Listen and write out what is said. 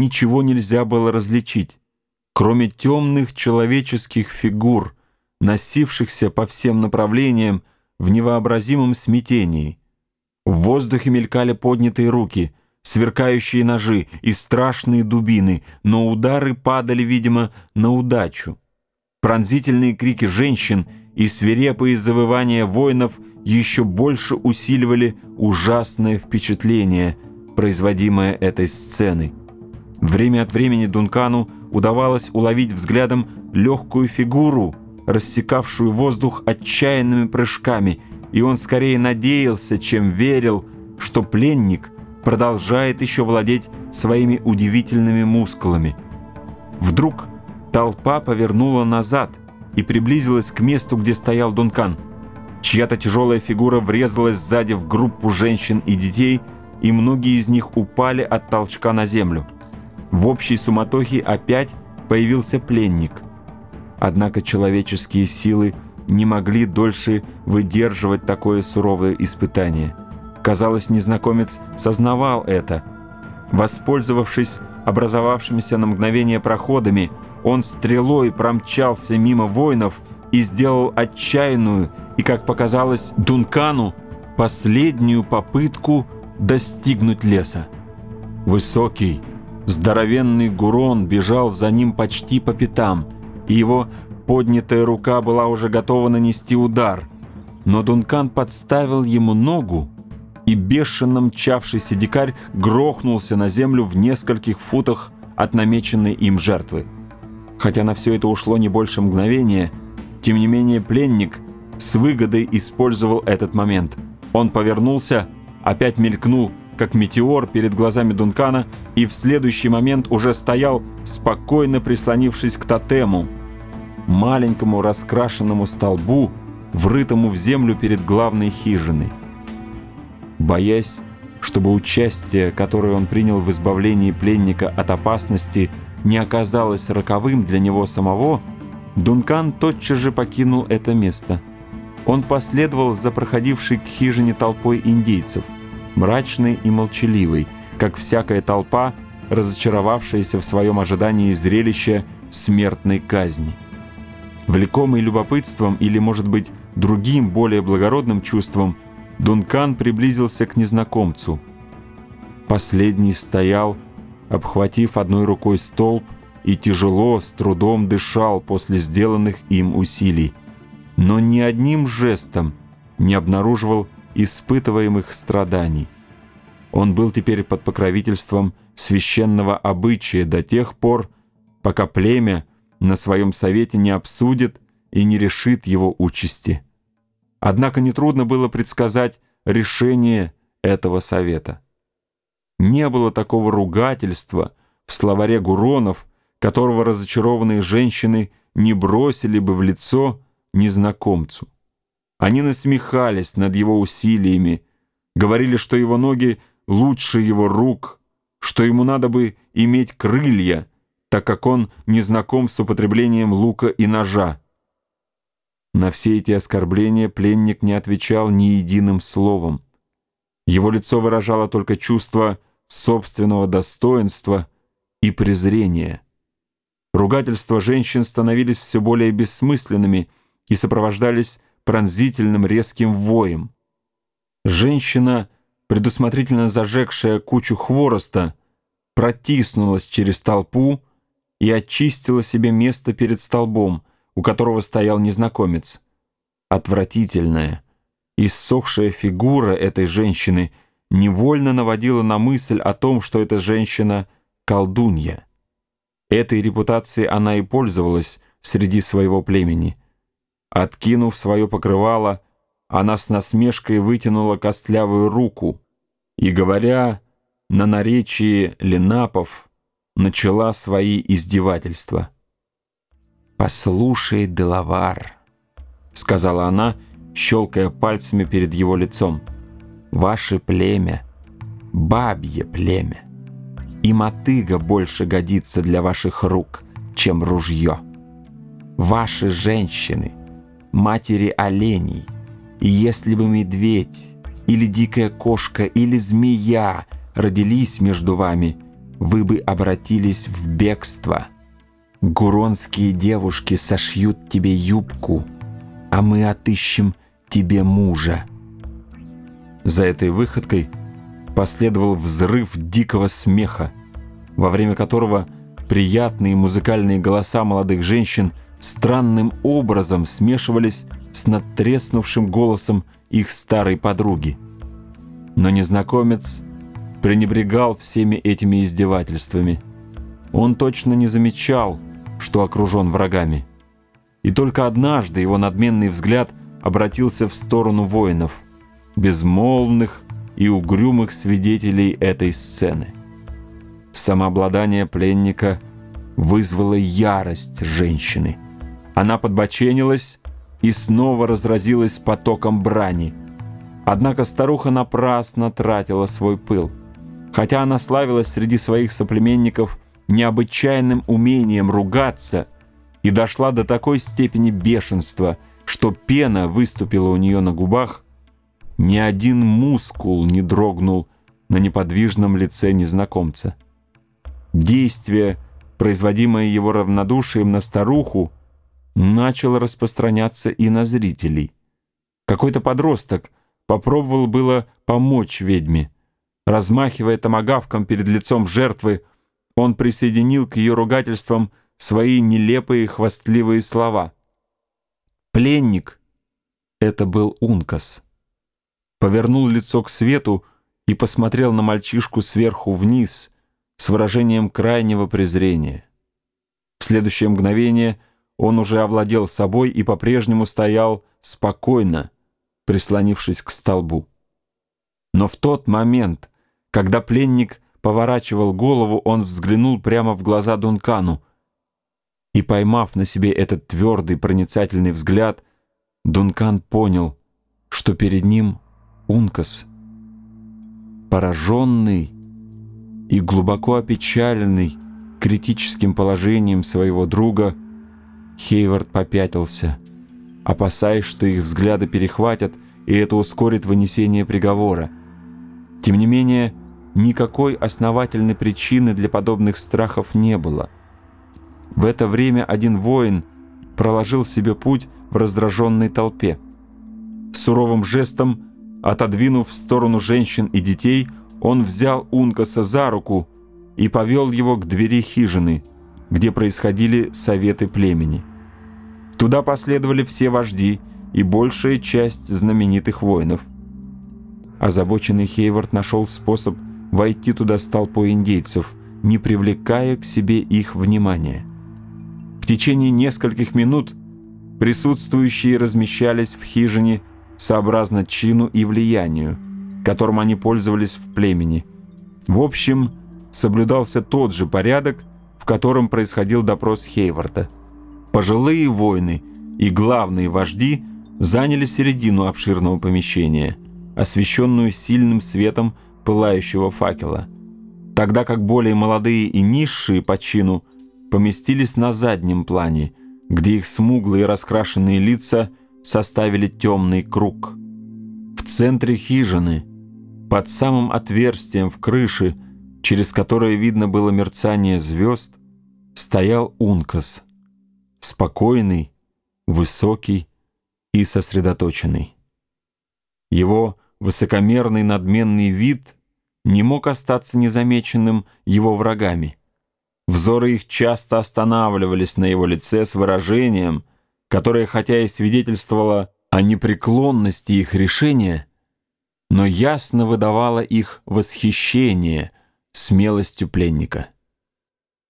ничего нельзя было различить, кроме темных человеческих фигур, носившихся по всем направлениям в невообразимом смятении. В воздухе мелькали поднятые руки, сверкающие ножи и страшные дубины, но удары падали, видимо, на удачу. Пронзительные крики женщин и свирепые завывания воинов еще больше усиливали ужасное впечатление, производимое этой сценой. Время от времени Дункану удавалось уловить взглядом легкую фигуру, рассекавшую воздух отчаянными прыжками, и он скорее надеялся, чем верил, что пленник продолжает еще владеть своими удивительными мускулами. Вдруг толпа повернула назад и приблизилась к месту, где стоял Дункан. Чья-то тяжелая фигура врезалась сзади в группу женщин и детей, и многие из них упали от толчка на землю. В общей суматохе опять появился пленник. Однако человеческие силы не могли дольше выдерживать такое суровое испытание. Казалось, незнакомец сознавал это. Воспользовавшись образовавшимися на мгновение проходами, он стрелой промчался мимо воинов и сделал отчаянную и, как показалось Дункану, последнюю попытку достигнуть леса. Высокий, Здоровенный Гурон бежал за ним почти по пятам, и его поднятая рука была уже готова нанести удар. Но Дункан подставил ему ногу, и бешено мчавшийся дикарь грохнулся на землю в нескольких футах от намеченной им жертвы. Хотя на все это ушло не больше мгновения, тем не менее пленник с выгодой использовал этот момент. Он повернулся, опять мелькнул как метеор перед глазами Дункана, и в следующий момент уже стоял, спокойно прислонившись к тотему, маленькому раскрашенному столбу, врытому в землю перед главной хижиной. Боясь, чтобы участие, которое он принял в избавлении пленника от опасности, не оказалось роковым для него самого, Дункан тотчас же покинул это место. Он последовал за проходившей к хижине толпой индейцев – мрачный и молчаливый, как всякая толпа, разочаровавшаяся в своем ожидании зрелища смертной казни. Влекомый любопытством или, может быть, другим, более благородным чувством, Дункан приблизился к незнакомцу. Последний стоял, обхватив одной рукой столб, и тяжело, с трудом дышал после сделанных им усилий, но ни одним жестом не обнаруживал испытываемых страданий. Он был теперь под покровительством священного обычая до тех пор, пока племя на своем совете не обсудит и не решит его участи. Однако нетрудно было предсказать решение этого совета. Не было такого ругательства в словаре Гуронов, которого разочарованные женщины не бросили бы в лицо незнакомцу. Они насмехались над его усилиями, говорили, что его ноги лучше его рук, что ему надо бы иметь крылья, так как он не знаком с употреблением лука и ножа. На все эти оскорбления пленник не отвечал ни единым словом. Его лицо выражало только чувство собственного достоинства и презрения. Ругательства женщин становились все более бессмысленными и сопровождались пронзительным резким воем. Женщина, предусмотрительно зажегшая кучу хвороста, протиснулась через толпу и очистила себе место перед столбом, у которого стоял незнакомец. Отвратительная, иссохшая фигура этой женщины невольно наводила на мысль о том, что эта женщина — колдунья. Этой репутацией она и пользовалась среди своего племени — Откинув свое покрывало, она с насмешкой вытянула костлявую руку и, говоря на наречии ленапов, начала свои издевательства. «Послушай, Делавар», — сказала она, щелкая пальцами перед его лицом, — «ваше племя — бабье племя, и мотыга больше годится для ваших рук, чем ружье. Ваши женщины — матери оленей. И если бы медведь, или дикая кошка, или змея родились между вами, вы бы обратились в бегство. Гуронские девушки сошьют тебе юбку, а мы отыщем тебе мужа». За этой выходкой последовал взрыв дикого смеха, во время которого приятные музыкальные голоса молодых женщин странным образом смешивались с надтреснувшим голосом их старой подруги. Но незнакомец пренебрегал всеми этими издевательствами. Он точно не замечал, что окружен врагами. И только однажды его надменный взгляд обратился в сторону воинов, безмолвных и угрюмых свидетелей этой сцены. Самообладание пленника вызвало ярость женщины. Она подбоченилась и снова разразилась потоком брани. Однако старуха напрасно тратила свой пыл. Хотя она славилась среди своих соплеменников необычайным умением ругаться и дошла до такой степени бешенства, что пена выступила у нее на губах, ни один мускул не дрогнул на неподвижном лице незнакомца. Действие, производимое его равнодушием на старуху, начало распространяться и на зрителей. Какой-то подросток попробовал было помочь ведьме. Размахивая томагавком перед лицом жертвы, он присоединил к ее ругательствам свои нелепые хвастливые слова. Пленник — это был Ункас. Повернул лицо к свету и посмотрел на мальчишку сверху вниз с выражением крайнего презрения. В следующее мгновение он уже овладел собой и по-прежнему стоял спокойно, прислонившись к столбу. Но в тот момент, когда пленник поворачивал голову, он взглянул прямо в глаза Дункану. И, поймав на себе этот твердый проницательный взгляд, Дункан понял, что перед ним Ункас. Пораженный и глубоко опечаленный критическим положением своего друга, Хейвард попятился, опасаясь, что их взгляды перехватят, и это ускорит вынесение приговора. Тем не менее, никакой основательной причины для подобных страхов не было. В это время один воин проложил себе путь в раздраженной толпе. Суровым жестом, отодвинув в сторону женщин и детей, он взял Ункаса за руку и повел его к двери хижины, где происходили советы племени. Туда последовали все вожди и большая часть знаменитых воинов. Озабоченный Хейвард нашел способ войти туда с толпой индейцев, не привлекая к себе их внимания. В течение нескольких минут присутствующие размещались в хижине сообразно чину и влиянию, которым они пользовались в племени. В общем, соблюдался тот же порядок, в котором происходил допрос Хейварда. Пожилые воины и главные вожди заняли середину обширного помещения, освещенную сильным светом пылающего факела, тогда как более молодые и низшие по чину поместились на заднем плане, где их смуглые раскрашенные лица составили темный круг. В центре хижины, под самым отверстием в крыше, через которое видно было мерцание звезд, стоял Ункас, спокойный, высокий и сосредоточенный. Его высокомерный надменный вид не мог остаться незамеченным его врагами. Взоры их часто останавливались на его лице с выражением, которое хотя и свидетельствовало о непреклонности их решения, но ясно выдавало их восхищение смелостью пленника.